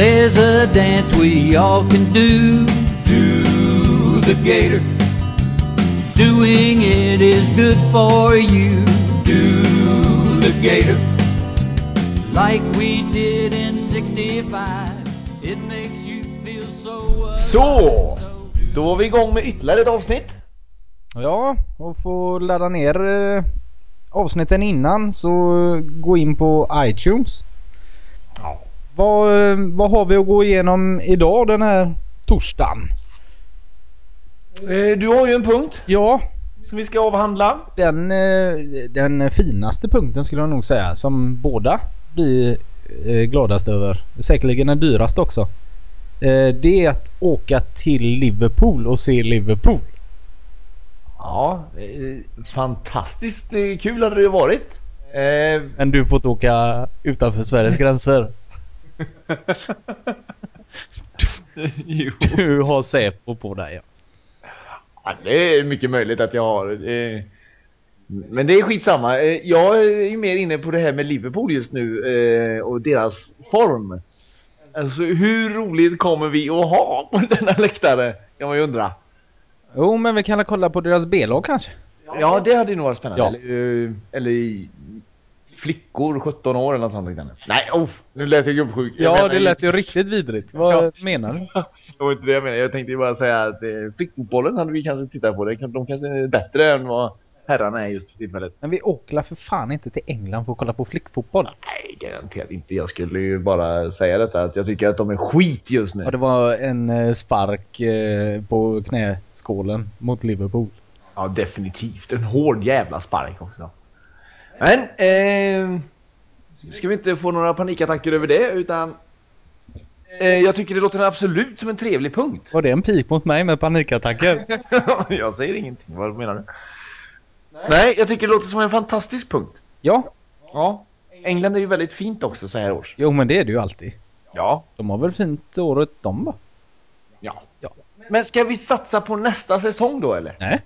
There's a dance we all can do. Do the gator. Doing it is good for you. Do the gator. Like we did in 65. It makes you feel so Så, då var vi igång med ytterligare ett avsnitt. Ja, och få ladda ner eh, avsnitten innan så gå in på iTunes. Vad, eh, vad har vi att gå igenom idag den här torsdagen? Eh, Du har ju en punkt Ja, som vi ska avhandla. den, eh, den finaste punkten skulle jag nog säga som båda blir gladast över. Säkerligen den dyraste också. Det är att åka till Liverpool och se Liverpool. Ja, fantastiskt kul hade det ju varit. Men du får åka utanför Sveriges gränser. jo. Du har Säpo på dig ja. Ja, det är mycket möjligt att jag har. Eh, men det är skitsamma. Eh, jag är ju mer inne på det här med Liverpool just nu eh, och deras form. Alltså hur roligt kommer vi att ha på denna läktare? Kan man ju undra. Jo men vi kan kolla på deras B-lag kanske. Ja, det hade nog varit spännande. Ja. Eller, eh, eller flickor, 17 år eller något sånt. Nej, oh, nu lät jag gubbsjuk. Jag Ja det lät ju riktigt vidrigt. Vad Ja. menar du? Det var inte det jag menade. Jag tänkte bara säga att eh, flickfotbollen hade vi kanske tittat på. Det. De kanske är bättre än vad herrarna är just för tillfället. Men vi åker la för fan inte till England för att kolla på flickfotboll. Nej, garanterat inte. Jag skulle ju bara säga detta att jag tycker att de är skit just nu. Ja det var en eh, spark eh, på knäskålen mot Liverpool. Ja, definitivt. En hård jävla spark också. Men, eh, ska vi inte få några panikattacker över det utan eh, jag tycker det låter absolut som en trevlig punkt. Var det en pik mot mig med panikattacker? jag säger ingenting. Vad menar du? Nej, jag tycker det låter som en fantastisk punkt. ja. Ja. England är ju väldigt fint också så här års. Jo men det är det ju alltid. Ja. De har väl fint året de va? Ja. Ja. Men ska vi satsa på nästa säsong då eller? Nej.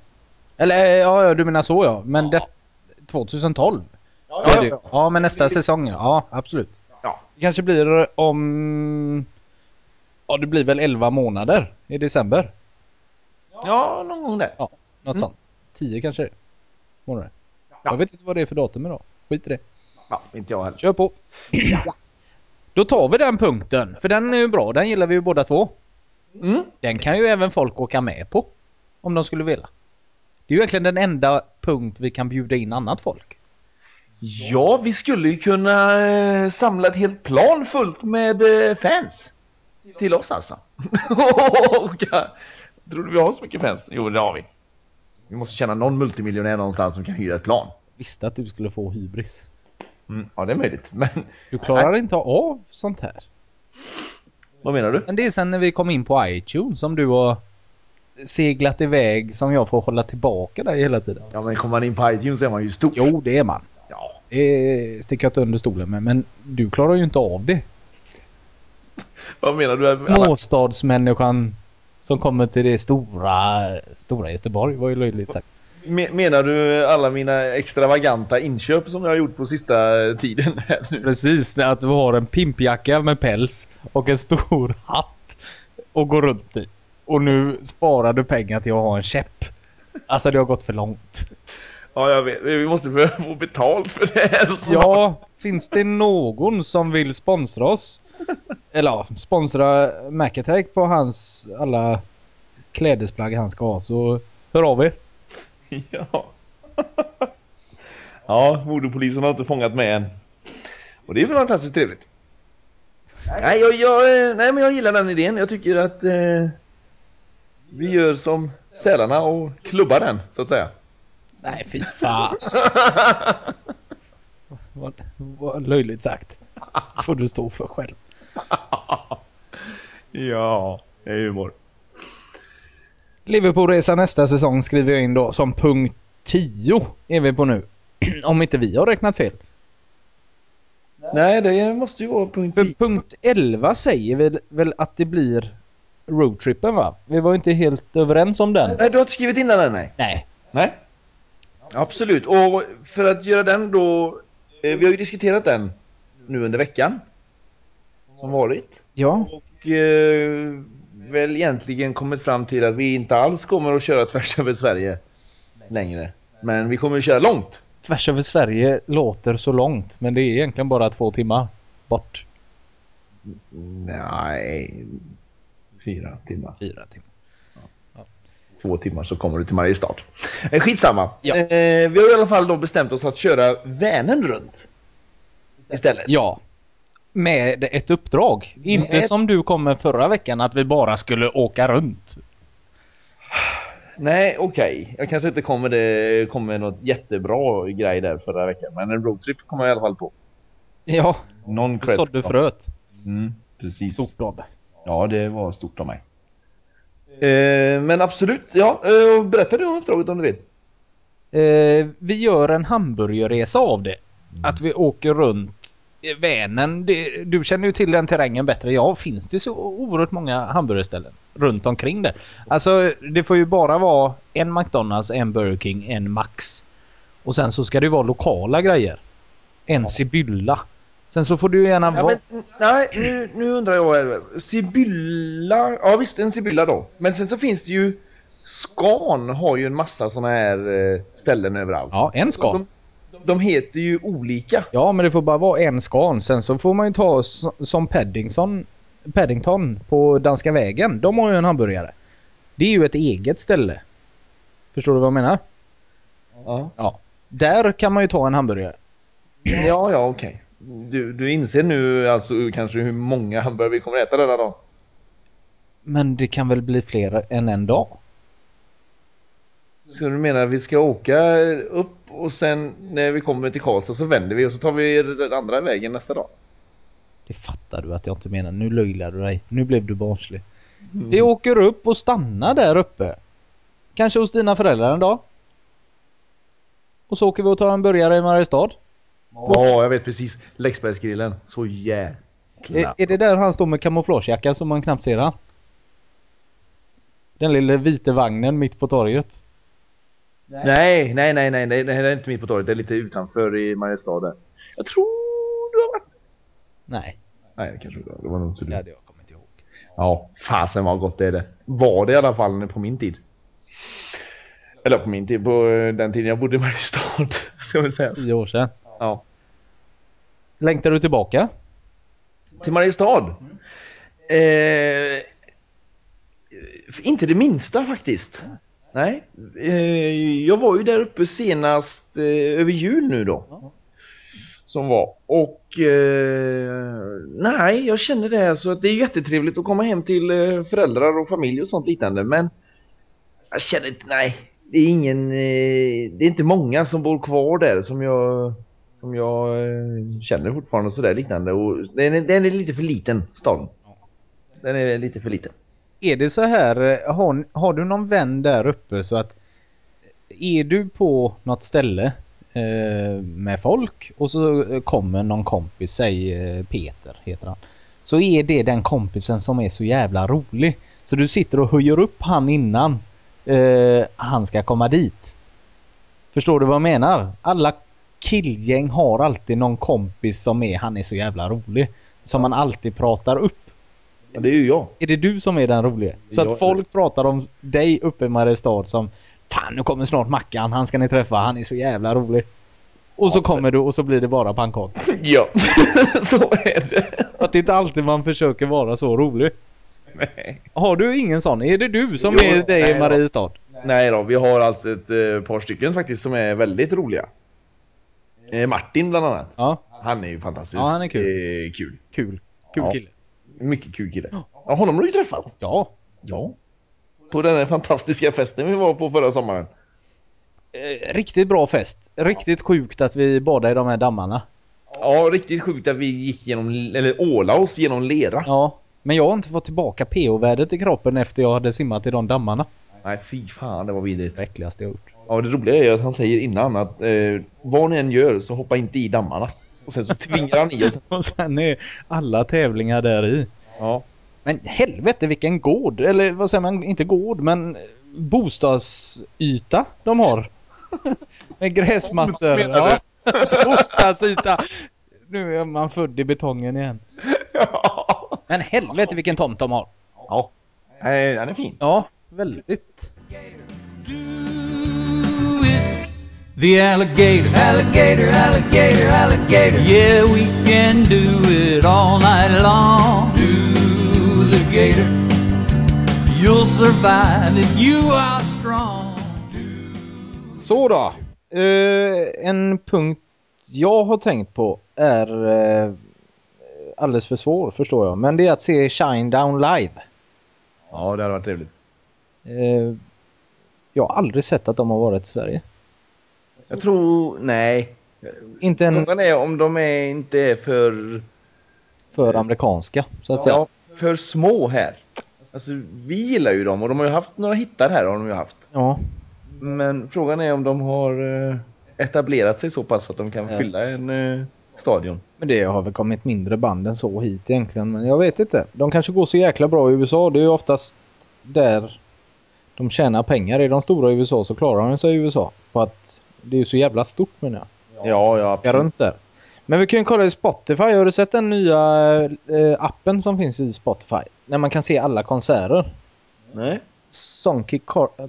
Eller ja, ja du menar så ja. Men det 2012. Ja, Ja, det, ja men nästa säsong ja. Ja absolut. Ja. Det kanske blir om... Ja det blir väl 11 månader i december. Ja, någon gång där. Ja, något Mm. sånt. 10 kanske. Månader. Ja. Jag vet inte vad det är för datum idag. Skit i det. Ja, inte jag heller. Kör på. Då tar vi den punkten. För den är ju bra. Den gillar vi ju båda två. Mm. Den kan ju även folk åka med på. Om de skulle vilja. Det är ju egentligen den enda punkt vi kan bjuda in annat folk. Ja, vi skulle ju kunna eh, samla ett helt plan fullt med eh, fans. Till oss alltså. Och, ja, Tror du vi har så mycket fans? Jo, det har vi. Vi måste känna någon multimiljonär någonstans som kan hyra ett plan. Visste att du skulle få hybris. Mm, ja, det är möjligt. Men Du klarar inte av sånt här. vad menar du? Men det är sen när vi kom in på iTunes som du har seglat iväg som jag får hålla tillbaka dig hela tiden. Ja, men kommer man in på iTunes är man ju stor. Jo, det är man. Ja. Det sticker jag inte under stolen med. Men du klarar ju inte av det. Vad menar du? Alltså, Småstadsmänniskan som kommer till det stora, stora Göteborg var ju löjligt sagt. Me- Menar du alla mina extravaganta inköp som jag har gjort på sista tiden? Precis, att du har en pimpjacka med päls och en stor hatt och går runt i. Och nu sparar du pengar till att ha en käpp. Alltså det har gått för långt. Ja, jag vet. Vi måste få betalt för det här. snart. Ja, finns det någon som vill sponsra oss? Eller ja, sponsra Macattack på hans alla klädesplagg han ska ha så hör av er. Ja. Ja, modepolisen har inte fångat med än. Och det är väl fantastiskt trevligt. Nej, jag, jag, eh, nej men jag gillar den idén. Jag tycker att eh, vi gör som sälarna och klubbar den, så att säga. Nej fy fan. vad, vad löjligt sagt. Får du stå för själv. ja, det är humor. Liverpoolresa nästa säsong skriver jag in då som punkt 10 är vi på nu. Om inte vi har räknat fel. Nej, det måste ju vara punkt För 10. punkt 11 säger väl, väl att det blir roadtrippen va? Vi var inte helt överens om den. Nej, du har inte skrivit in den än, nej. Nej. Nej. Absolut. Och för att göra den då... Eh, vi har ju diskuterat den nu under veckan. Som varit. Ja. Och eh, väl egentligen kommit fram till att vi inte alls kommer att köra tvärs över Sverige längre. Men vi kommer att köra långt. Tvärs över Sverige låter så långt men det är egentligen bara två timmar bort. Nej, fyra timmar. Fyra timmar. Två timmar så kommer du till Mariestad. Eh, skitsamma. Ja. Eh, vi har i alla fall då bestämt oss att köra Vänern runt. Istället. Ja. Med ett uppdrag. Inte Med- som du kom med förra veckan att vi bara skulle åka runt. Nej, okej. Jag kanske inte kommer det kommer något jättebra grej där förra veckan. Men en roadtrip kommer jag i alla fall på. Ja, Någon du sådde fröet. Mm, precis. Stort. Ja, det var stort av mig. Eh, men absolut, ja. Eh, berätta du om uppdraget om du vill. Eh, vi gör en hamburgerresa av det. Att vi åker runt Vänern. Det, du känner ju till den terrängen bättre. Ja, finns det så oerhört många hamburgerställen runt omkring där? Alltså, det får ju bara vara en McDonalds, en Burger King, en Max. Och sen så ska det ju vara lokala grejer. En Sibylla. Sen så får du gärna Ja, vara... men, nej, nu, nu undrar jag. eh, Sibylla. Ja visst, en Sibylla då. Men sen så finns det ju Scan har ju en massa såna här eh, ställen överallt. Ja, en ska. De, de heter ju olika. Ja, men det får bara vara en skan. Sen så får man ju ta som Paddington, Paddington på Danska vägen. De har ju en hamburgare. Det är ju ett eget ställe. Förstår du vad jag menar? Ja, Ja. Där kan man ju ta en hamburgare. ja, ja okej. Du, du inser nu alltså kanske hur många hamburgare vi kommer äta denna dag? Men det kan väl bli fler än en dag? Så du menar att vi ska åka upp och sen när vi kommer till Karlstad så vänder vi och så tar vi den andra vägen nästa dag? Det fattar du att jag inte menar. Nu löjlar du dig. Nu blev du barnslig. Vi åker upp och stannar där uppe. Kanske hos dina föräldrar en dag. Och så åker vi och tar en burgare i Mariestad. Ja, jag vet precis. Läxbergsgrillen. Så jäkla... Är, är det där han står med kamouflagejacka som man knappt ser han? Den lilla vita vagnen mitt på torget. Nej, nej, nej, nej, nej, det är inte mitt på torget. Det är lite utanför i Mariestad där. Jag tror du har varit... Nej, Nej, det kanske. Det var nog inte du. det hade jag kommit ihåg. Ja, fasen vad gott det är det. Var det i alla fall på min tid. Eller på min tid, på den tiden jag bodde i Mariestad. Ska vi säga. Tio år sedan. Ja. Längtar du tillbaka? Till Mariestad? Eh, inte det minsta faktiskt. Nej. Eh, jag var ju där uppe senast eh, över jul nu då. Som var. Och eh, nej, jag känner det här så att det är jättetrevligt att komma hem till eh, föräldrar och familj och sånt liknande. Men jag känner inte, nej. Det är ingen, eh, det är inte många som bor kvar där som jag som jag eh, känner fortfarande och sådär liknande. Och den, är, den är lite för liten, staden. Den är lite för liten. Är det så här, eh, har, har du någon vän där uppe så att eh, är du på något ställe eh, med folk och så kommer någon kompis, säg Peter heter han. Så är det den kompisen som är så jävla rolig. Så du sitter och höjer upp han innan eh, han ska komma dit. Förstår du vad jag menar? Alla killgäng har alltid någon kompis som är, han är så jävla rolig. Som man alltid pratar upp. Ja, det är ju jag. Är det du som är den roliga? Så Jag- att folk pratar om dig uppe i Mariestad som Fan nu kommer snart Mackan, han ska ni träffa, han är så jävla rolig. Och så kommer du och så blir det bara pannkaka. Ja, så är det. Att det är inte alltid man försöker vara så rolig. Nej. Har du ingen sån? Är det du som Jo, är dig i. Mariestad? Nej då, vi har alltså ett eh, par stycken faktiskt som är väldigt roliga. Eh, Martin bland annat. Ja, Han är ju fantastisk. Ja, han är kul. Eh, kul. kul. Kul Ja. kille. Mycket kul kille. Ja, honom har du ju träffat. Ja. Ja. På den här fantastiska festen vi var på förra sommaren. Eh, riktigt bra fest. Riktigt sjukt att vi badade i de här dammarna. Ja, riktigt sjukt att vi gick genom, eller åla oss genom lera. Ja. Men jag har inte fått tillbaka pH-värdet i kroppen efter jag hade simmat i de dammarna. Nej, fy fan, det var vidrigt. Det äckligaste jag gjort. Ja, det roliga är att han säger innan att eh, vad ni än gör så hoppa inte i dammarna. Och sen så tvingar han i oss. Och sen är alla tävlingar där i. Ja. Men helvete vilken gård, eller vad säger man, inte gård men bostadsyta de har. Med gräsmattor. Ja. Bostadsyta. Nu är man född i betongen igen. Ja. Men helvete vilken tomt de har. Ja. Nej, den är fin. Ja, väldigt. The alligator, alligator, alligator, alligator. Yeah, we can do it all night long. Do the gator. You'll survive if you are strong. Så då. Eh, en punkt jag har tänkt på är eh, alldeles för svår förstår jag. Men det är att se Shinedown live. Ja, det hade varit trevligt. Eh, jag har aldrig sett att de har varit i Sverige. Jag tror, nej. Inte en Frågan är om de är inte är för, för amerikanska så att säga. ja, för små här. Alltså, vi gillar ju dem och de har ju haft några hittar här har de ju haft. Ja. Men frågan är om de har eh, etablerat sig så pass att de kan Yes. fylla en eh, stadion. Men det har väl kommit mindre band än så hit egentligen. Men jag vet inte. De kanske går så jäkla bra i USA. Det är ju oftast där de tjänar pengar. Är de stora i USA så klarar de sig i USA. På att det är ju så jävla stort menar jag. Ja, ja, Jag absolut. runt där. Men vi kan ju kolla i Spotify. Har du sett den nya eh, appen som finns i Spotify? När man kan se alla konserter. Nej. Sonky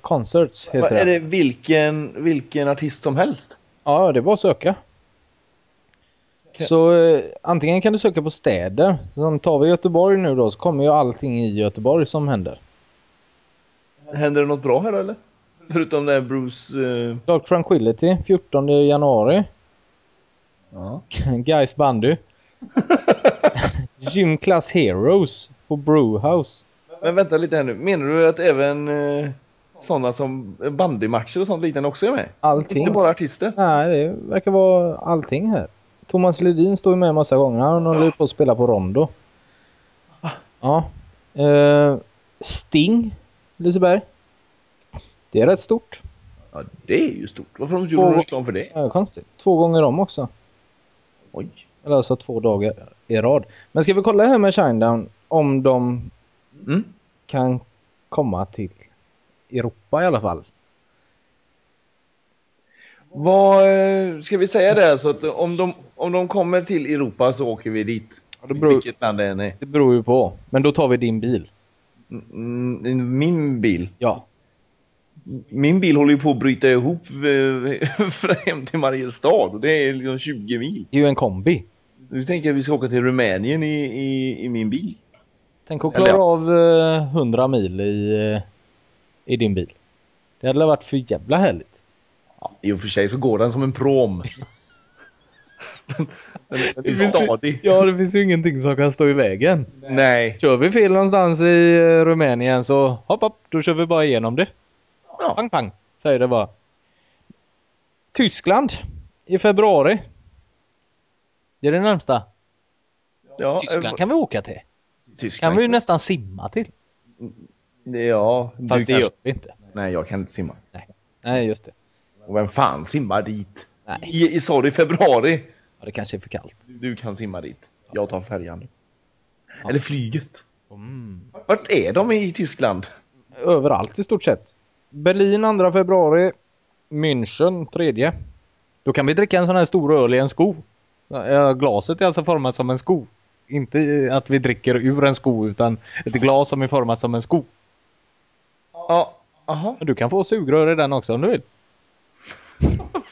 Concerts heter Vad Är det vilken, vilken artist som helst? Ja, det är bara att söka. Okej. Så eh, antingen kan du söka på städer. Som tar vi Göteborg nu då så kommer ju allting i Göteborg som händer. Händer det något bra här eller? Förutom det här Bruce... Eh... Dark Tranquility 14 januari. Ja. Guys Bandy. Gym Class Heroes på Brewhouse. Men vänta lite här nu. Menar du att även eh, sådana som bandymatcher och sånt liknande också är med? Allting. Inte bara artister? Nej, det verkar vara allting här. Thomas Ledin står ju med massa gånger. Han håller ju på att spela på Rondo. Ja. Eh, Sting, Liseberg. Det är rätt stort. Ja, det är ju stort. Varför de gjort någon reklam för det? Ja, konstigt. Två gånger om också. Oj. Eller alltså två dagar i rad. Men ska vi kolla här med Shinedown om de Mm. kan komma till Europa i alla fall. Vad, eh, ska vi säga det så att om de, om de kommer till Europa så åker vi dit? det beror- Vilket land det än är. Det beror ju på. Men då tar vi din bil. Mm, Min bil. Ja. Min bil håller ju på att bryta ihop eh, för hem till Mariestad och det är liksom 20 mil. Det är ju en kombi. Nu tänker jag att vi ska åka till Rumänien i, i, i min bil. Tänk att Eller klara ja. av eh, 100 mil i, eh, i din bil. Det hade varit för jävla härligt. Ja, I och för sig så går den som en prom. den, den, den är stadig. Ja, det finns ju ingenting som kan stå i vägen. Nej. Kör vi fel någonstans i eh, Rumänien så hopp hopp, då kör vi bara igenom det. Ja. Pang pang, säger det bara. Tyskland i februari. Det är det närmsta. Ja, Tyskland eh, kan vi åka till. Tyskland. Kan vi ju nästan simma till. Ja, du Fast det gör vi inte. Nej, jag kan inte simma. Nej, just det. Och vem fan simmar dit? Nej, I, i, i februari? Ja, det kanske är för kallt. Du kan simma dit. Jag tar färjan. Eller flyget. Mm. Vart är de i Tyskland? Överallt i stort sett. Berlin 2 februari. München 3. Då kan vi dricka en sån här stor öl i en sko. Ja, Glaset är alltså format som en sko. Inte att vi dricker ur en sko utan ett glas som är format som en sko. Ja, aha. Du kan få sugrör i den också om du vill.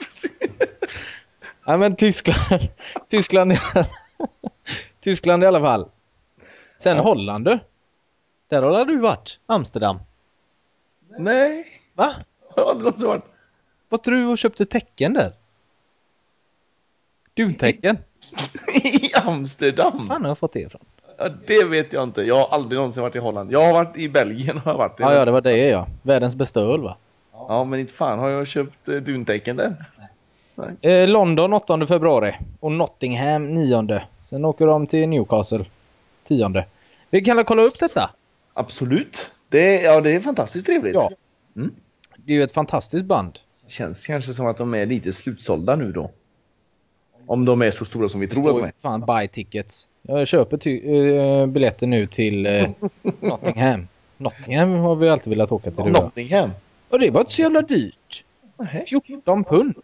Nej men Tyskland. Tyskland i, Tyskland i alla fall. Sen Ja. Holland du. Där har du varit. Amsterdam. Nej, Va? jag har aldrig någonsin varit. Vad tror du och köpte tecken där? Duntecken? I Amsterdam? fan har jag fått det ifrån? Ja, det vet jag inte. Jag har aldrig någonsin varit i Holland. Jag har varit i Belgien har jag varit. Ja, ja det var det ja. Världens bästa öl va? Ja, men inte fan har jag köpt eh, duntäcken där. Eh, London 8 februari och Nottingham 9. Sen åker de till Newcastle 10. Vi kan väl kolla upp detta? Absolut. Det, är- ja, det är fantastiskt trevligt. Ja. Mm. Det är ju ett fantastiskt band. Känns kanske som att de är lite slutsålda nu då. Om de är så stora som vi Det tror att de är. fan buy tickets. Jag köper ty- eh, biljetter nu till eh, Nottingham. Nottingham har vi alltid velat åka till. jag. Nottingham. Och det var inte så jävla dyrt. Nej. 14 pund.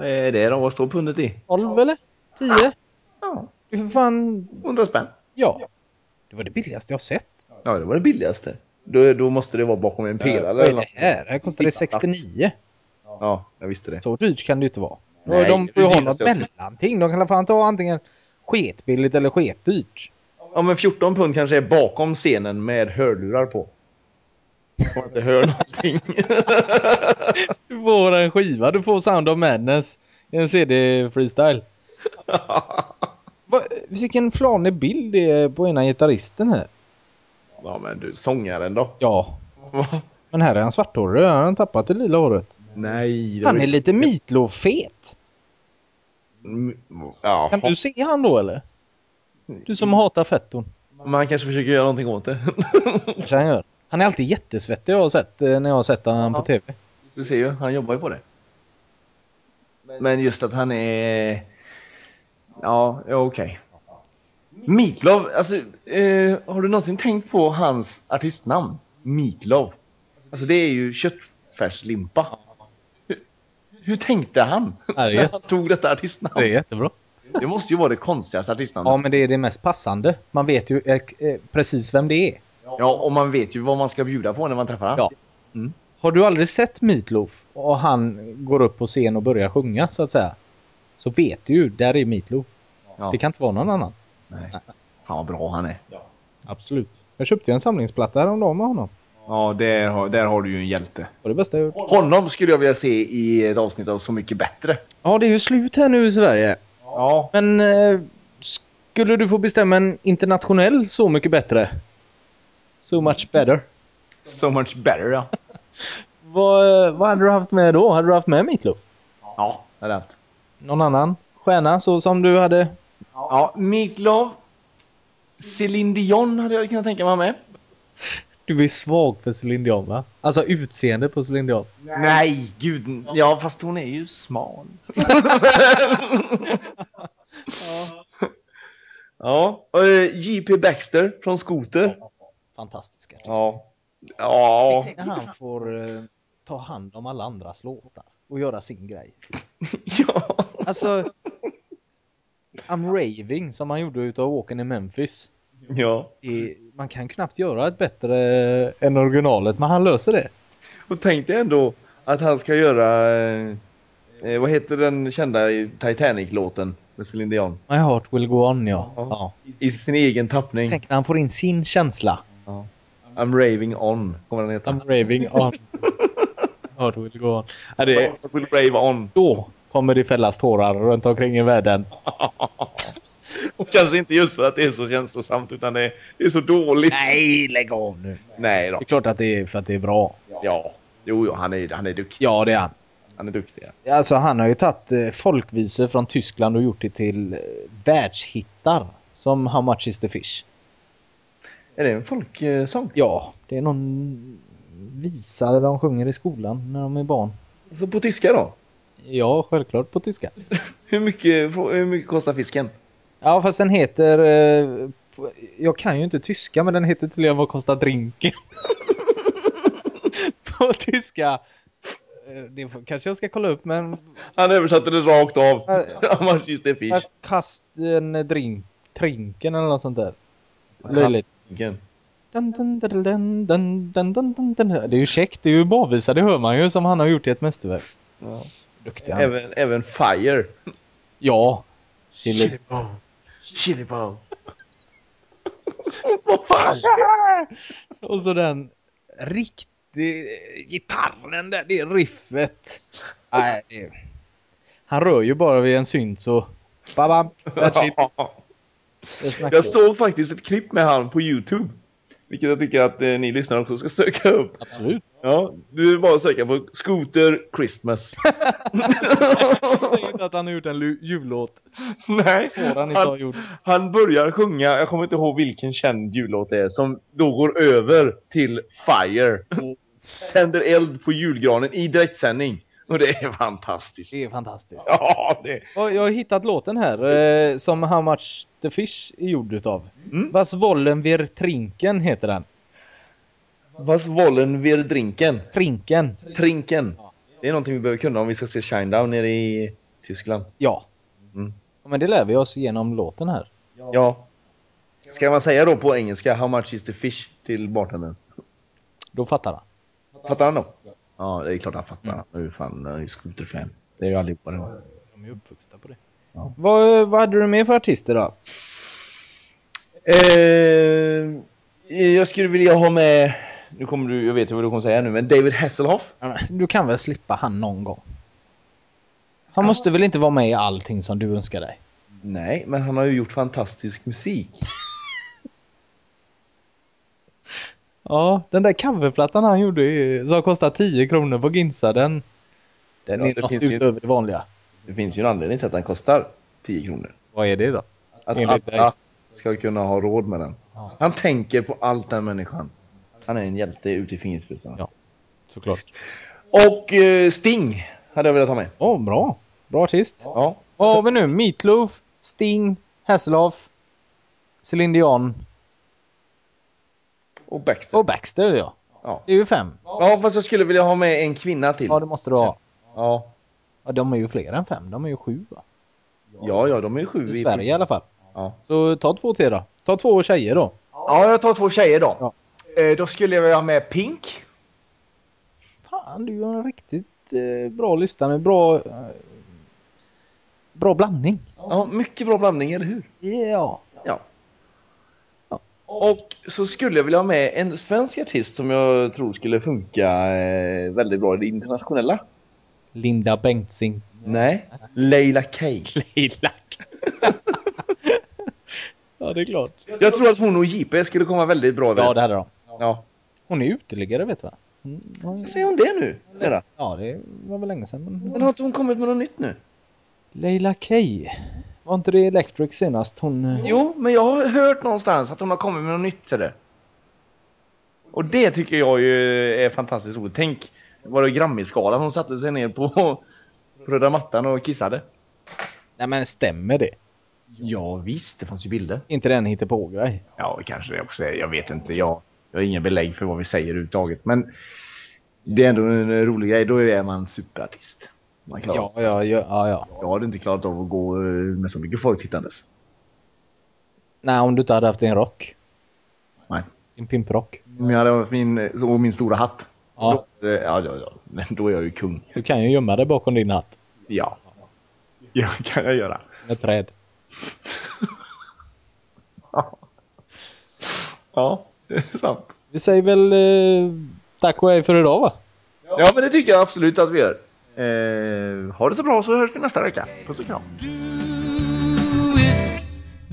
Vad är det då? Vad står pundet i? 12 eller? 10? Ja, Det är för fan... 100 spänn. Ja. Det var det billigaste jag sett. Ja, det var det billigaste. Då, då måste det vara bakom en pelare Vad eller är det något. här? Det här kostade 69. Ja, jag visste det. Så dyrt kan det ju inte vara. Nej, de det får ju ha något mellanting. De kan inte ha antingen sketbilligt eller sketdyrt. Ja, men 14 pund kanske är bakom scenen med hörlurar på. Man inte hör någonting. Du får en skiva, du får Sound of Madness en CD-freestyle. Vilken flanig bild det är på ena gitarristen här. ja, men du, sångaren då? Ja, men här är han svarthårig. Han har tappat det lila håret. Nej. Han är ju- lite Meatloaf-fet. Mm, Ja, Kan du se han då eller? Du som hatar fetton. man kanske försöker göra någonting åt det. Kanske han gör. Han är alltid jättesvettig jag har sett eh, när jag har sett honom på TV. Du ser ju, han jobbar ju på det. Men just att han är... Ja, ja okej. Meatloaf, alltså eh, har du någonsin tänkt på hans artistnamn? Meatloaf. Alltså det är ju köttfärslimpa. Hur, hur tänkte han? Ja, det är när jätte- han tog detta artistnamn? jättebra. Det måste ju vara det konstigaste artistnamnet. Ja men det är det mest passande. Man vet ju eh, eh, precis vem det är. Ja, och man vet ju vad man ska bjuda på när man träffar honom. Ja. Mm. Har du aldrig sett Meatloaf och han går upp på scen och börjar sjunga så att säga. Så vet du ju, där är Meatloaf. Ja. Det kan inte vara någon annan. Nej. Fan vad bra han är. Absolut. Jag köpte ju en samlingsplatta häromdagen med honom. Ja, där har, där har du ju en hjälte. Var det bästa jag gjort. Honom skulle jag vilja se i ett avsnitt av Så mycket bättre. Ja det är ju slut här nu i Sverige. Ja. Men eh, skulle du få bestämma en internationell Så mycket bättre? So much better. So much better ja. Vad, vad hade du haft med då? Hade du haft med Meatloaf? Ja, det hade jag haft. Någon annan stjärna så som du hade? Ja, Meatloaf. Céline Dion hade jag kunnat tänka mig med. Du är svag för Céline Dion va? Alltså utseende på Céline Dion. Nej, gud. Ja, fast hon är ju smal. ja. och, eh, J.P. Baxter från Scooter. Fantastisk artist. Ja. Ja. När han får eh, ta hand om alla andras låtar och göra sin grej. Ja. Alltså I'm Raving som han gjorde utav Walken i Memphis. Ja. är, man kan knappt göra ett bättre än originalet men han löser det. Och tänk dig ändå att han ska göra, eh, eh, vad heter den kända i Titanic-låten med Celine Dion? My heart will go on ja. Ja. ja. I sin egen tappning. Tänk när han får in sin känsla. Ja. I'm raving on, kommer den heta. I'm raving on. heart will go on. Ja, det, I will rave on. då kommer det fällas tårar runt omkring i världen. Och kanske inte just för att det är så känslosamt utan det är, det är så dåligt. Nej, lägg av nu. Nej då. Det är klart att det är för att det är bra. Ja. Jo, jo, han är, han är duktig. Ja, det är han. Han är duktig. Alltså han har ju tagit eh, folkvisor från Tyskland och gjort det till eh, världshittar. Som How much is the fish? Är det en folksång? Ja, det är någon visa de sjunger i skolan när de är barn. Så på tyska då? Ja, självklart på tyska. Hur mycket, hur mycket kostar fisken? Ja, fast den heter... Eh, jag kan ju inte tyska, men den heter tydligen Vad kostar drinken? på tyska. Eh, Det kanske jag ska kolla upp, men... Han översatte det rakt av. How much is the fish? Vad Kast en drink, trinken eller något sånt där. Löjligt. Vilken? Det är ju käckt, det är ju barvisa, det hör man ju som han har gjort i ett mästerverk. Ja. Duktig han. Även, även Fire. Ja. Chili, Chili Ball. Vad fan? Och så den riktig gitarren där, det riffet. Nej, han rör ju bara vid en synt så... Babam, that's it. Jag såg faktiskt ett klipp med han på Youtube. Vilket jag tycker att eh, ni lyssnare också ska söka upp. Absolut. Ja, du är bara att söka på Scooter Christmas. Säg inte att han har gjort en jullåt. Nej, han han, gjort. han börjar sjunga, jag kommer inte ihåg vilken känd jullåt det är, som då går över till Fire. Tänder eld på julgranen i direktsändning. Och det är fantastiskt. Det är fantastiskt. Ja, det Och jag har hittat låten här eh, som How much the fish är gjord utav. Mm. Was wollen wir trinken heter den. Was wollen wir drinken? Trinken. Trinken. Det är någonting vi behöver kunna om vi ska se Shinedown nere i Tyskland. Ja. Mm. Men det lär vi oss genom låten här. Ja. Ska man säga då på engelska How much is the fish till bartendern? Då fattar han. Fattar han då? Ja, det är klart han fattar. Nu fan, han är ju skoterfan. Det är ju allihopa det. De är uppvuxna på det. Ja. Vad, vad hade du med för artister då? Eh, jag skulle vilja ha med, nu kommer du, jag vet ju vad du kommer säga nu, men David Hasselhoff. Ja, men Du kan väl slippa han någon gång? Han måste väl inte vara med i allting som du önskar dig? Nej, men han har ju gjort fantastisk musik. Ja, den där coverplattan han gjorde som kostar 10 kronor på Ginsa den Den Ja, är något ju- utöver det vanliga. Det finns ju en anledning till att den kostar 10 kronor. Vad är det då? Att Enligt dig. alla ska kunna ha råd med den. Ja. Han tänker på allt den människan. Han är en hjälte ute i fingerspetsarna. Ja. Såklart. Och eh, Sting hade jag velat ha med. Åh, bra. Bra artist. Ja. Vad har vi nu? Meatloaf, Sting, Hasselhoff, Celine Dion Och Baxter. och Baxter ja. Ja. Det är ju fem. ja, fast jag skulle vilja ha med en kvinna till. Ja, det måste du ha. Ja. Ja, de är ju fler än fem. De är ju sju va? Ja, ja, de är ju sju I Sverige i alla fall. Ja. Så ta två till då. Ta två tjejer då. ja, jag tar två tjejer då. Ja. Eh, då skulle jag vilja ha med Pink. Fan, du har en riktigt eh, bra lista med bra... Eh, bra blandning. Ja, mycket bra blandning, eller hur? Ja. Ja. Och så skulle jag vilja ha med en svensk artist som jag tror skulle funka eh, väldigt bra i det internationella. Linda Bengtzing. Nej. Leila K. Leila. ja, det är klart. Jag tror att hon och JP skulle komma väldigt bra Ja, det hade de. Ja. Hon är uteliggare vet du va? Mm, Säger hon det nu? Mera? Ja, det var väl länge sedan. Men... Men har inte hon kommit med något nytt nu? Leila K. Var inte det Electric senast? Hon... eh, Jo, men jag har hört någonstans att hon har kommit med något nytt så det. Och det tycker jag ju är fantastiskt roligt. Tänk, var det Grammisgalan hon satte sig ner på, på röda mattan och kissade? Nej men stämmer det? Ja visst, det fanns ju bilder. Inte den hittar på grej. Ja, kanske det också. Jag vet inte. Jag, jag har inga belägg för vad vi säger överhuvudtaget. Men det är ändå en rolig grej. Då är man superartist. Man klarar Ja, ja, ja, ja, ja. Jag hade inte klarat av att gå eh, med så mycket folk tittandes. Nej, om du inte hade haft en rock. Nej. En pimprock. Om jag hade haft min, och min stora hatt. Ja. Då, eh, ja, ja, ja. Men då är jag ju kung. Du kan ju gömma dig bakom din hatt. Ja. Ja, kan jag göra. Med träd. Ja, det är sant. Vi säger väl eh, tack och hej för idag va? Ja, men det tycker jag absolut att vi gör. Eh, ha det så bra så hörs vi nästa vecka. Puss och kram.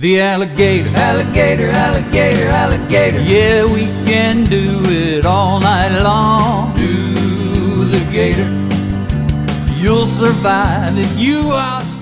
The alligator, alligator, alligator, alligator. Yeah, we can do it all night long. Do the gator. You'll survive if you are.